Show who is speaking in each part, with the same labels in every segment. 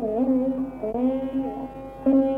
Speaker 1: Thank you.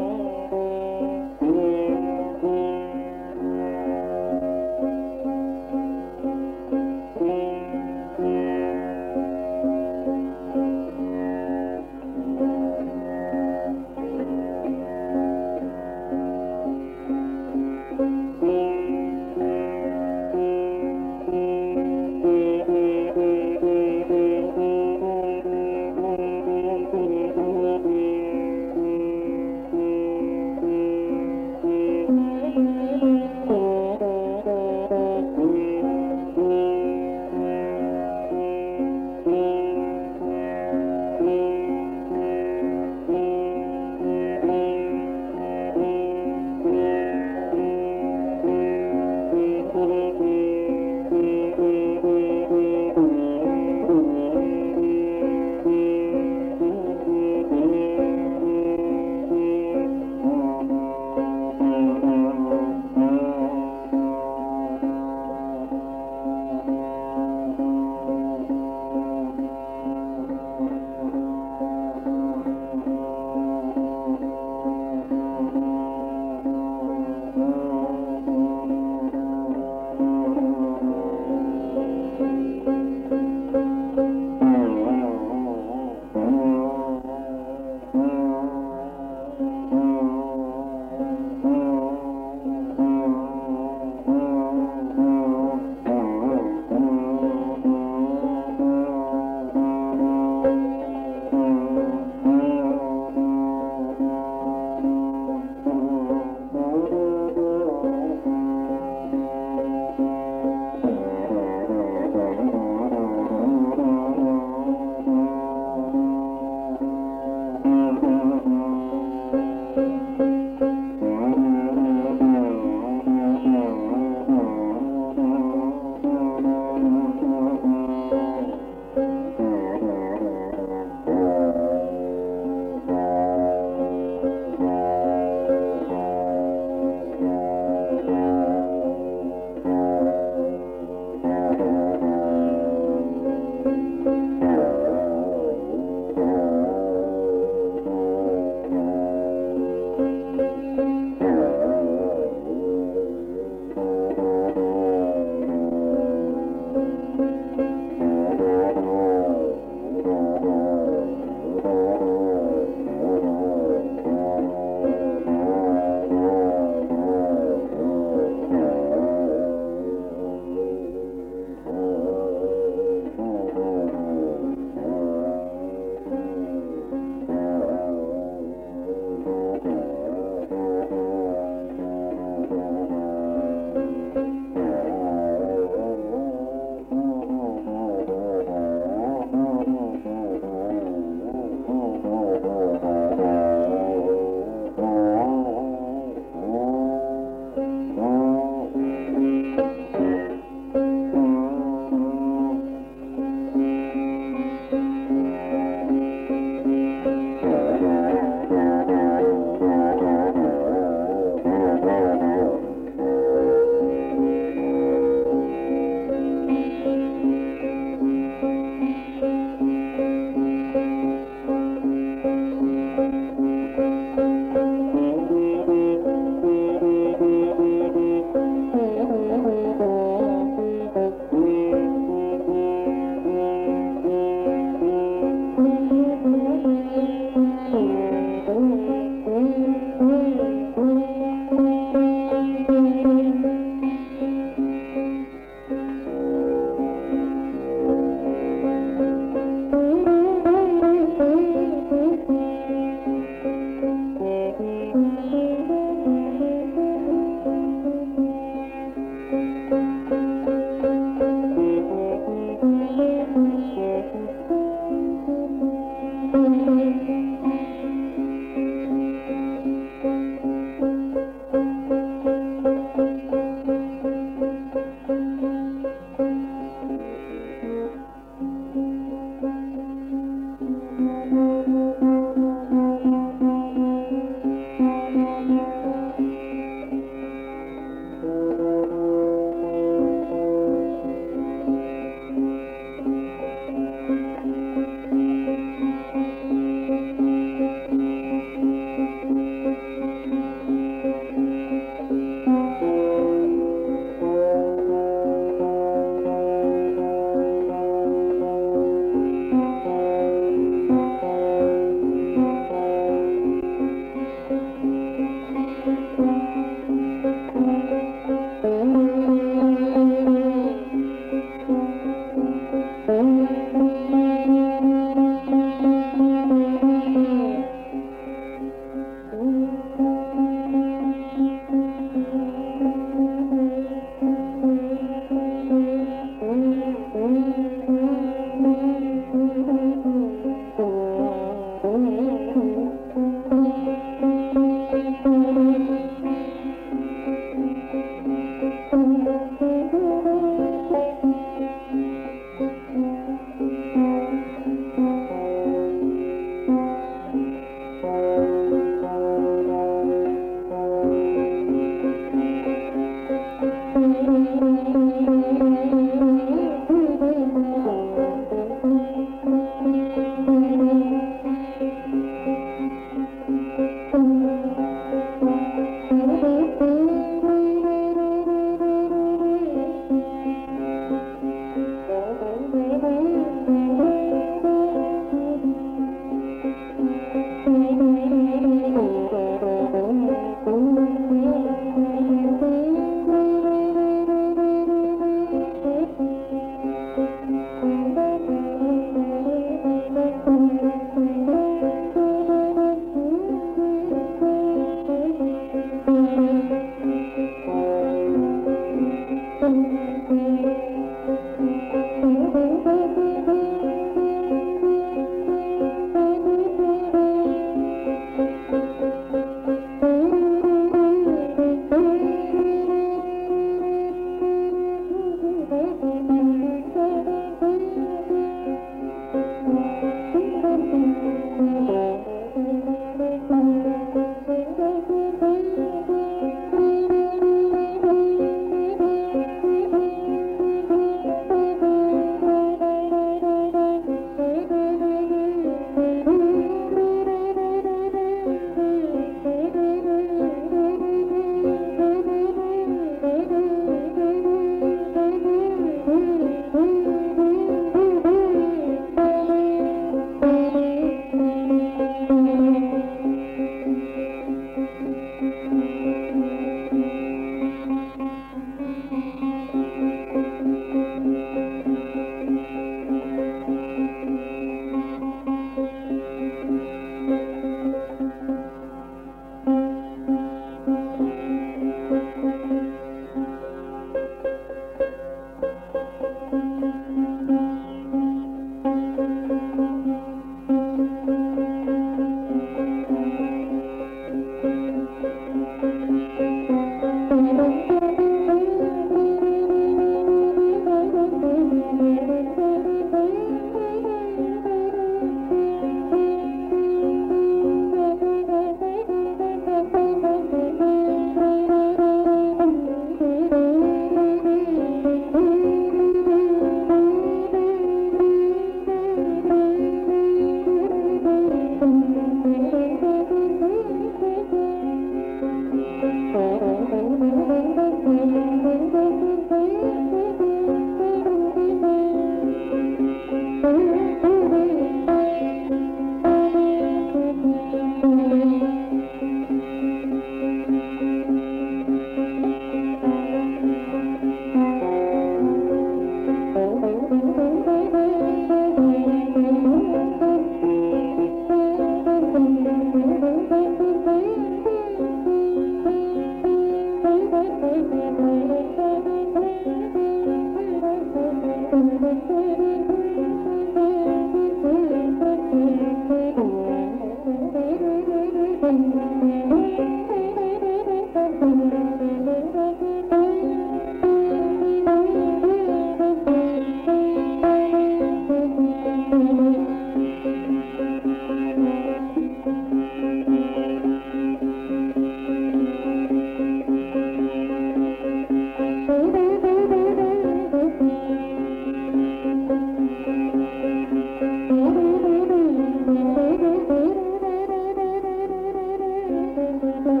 Speaker 1: Thank you.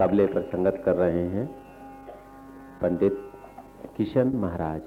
Speaker 1: तबले पर संगत कर रहे हैं पंडित किशन महाराज।